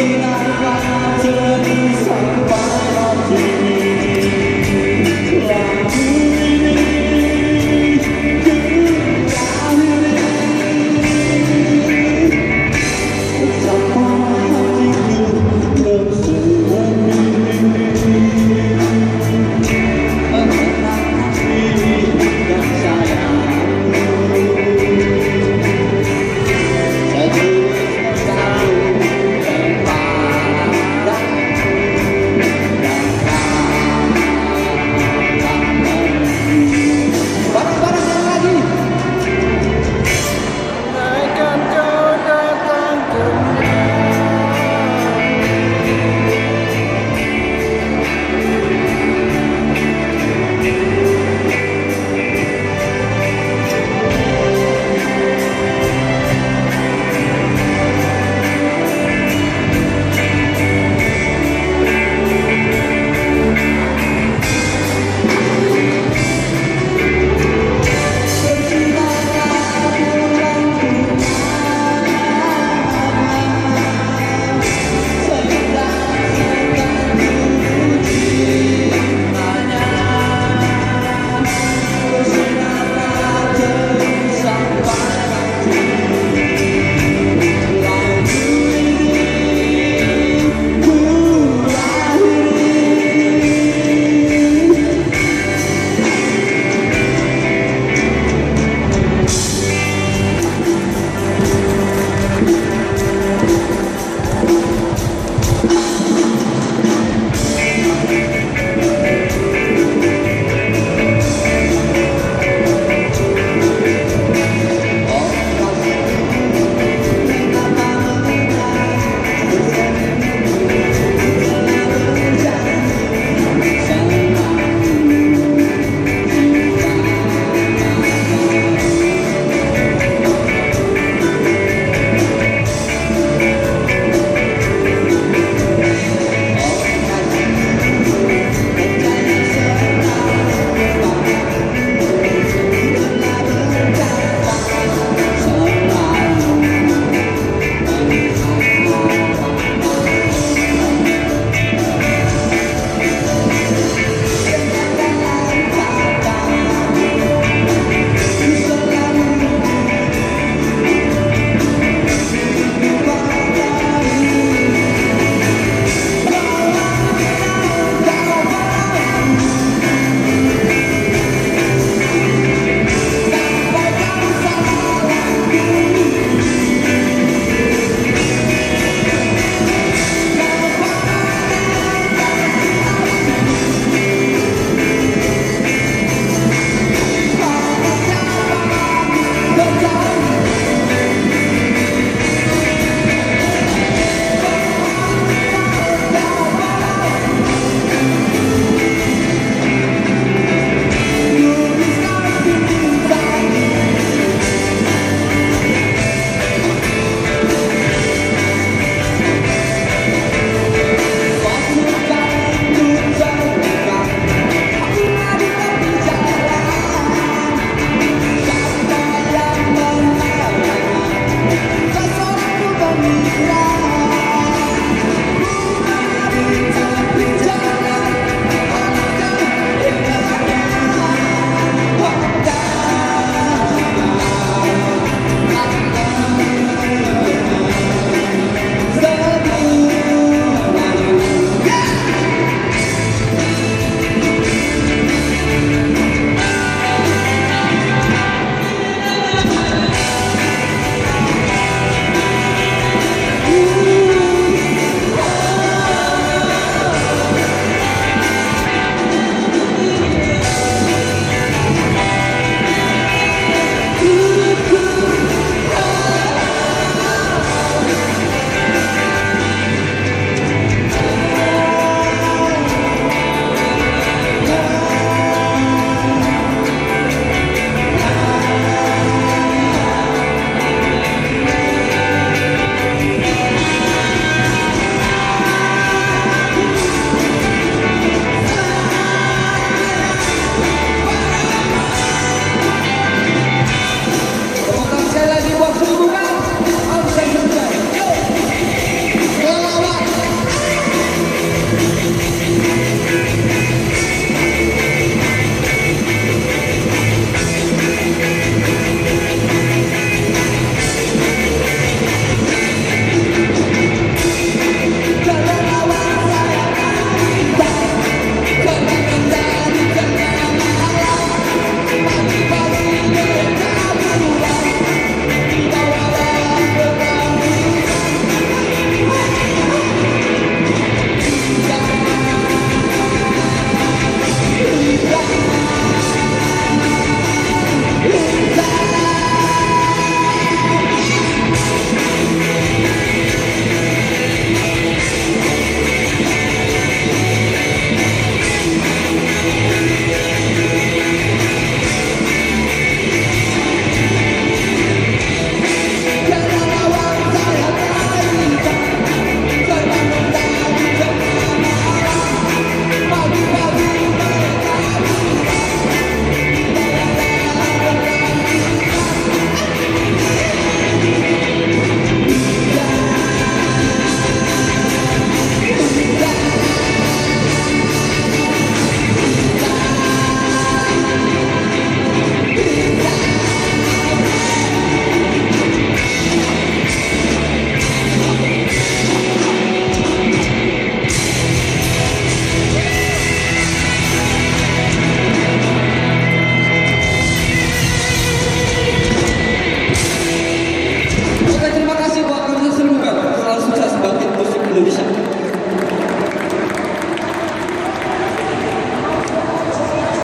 Till I run out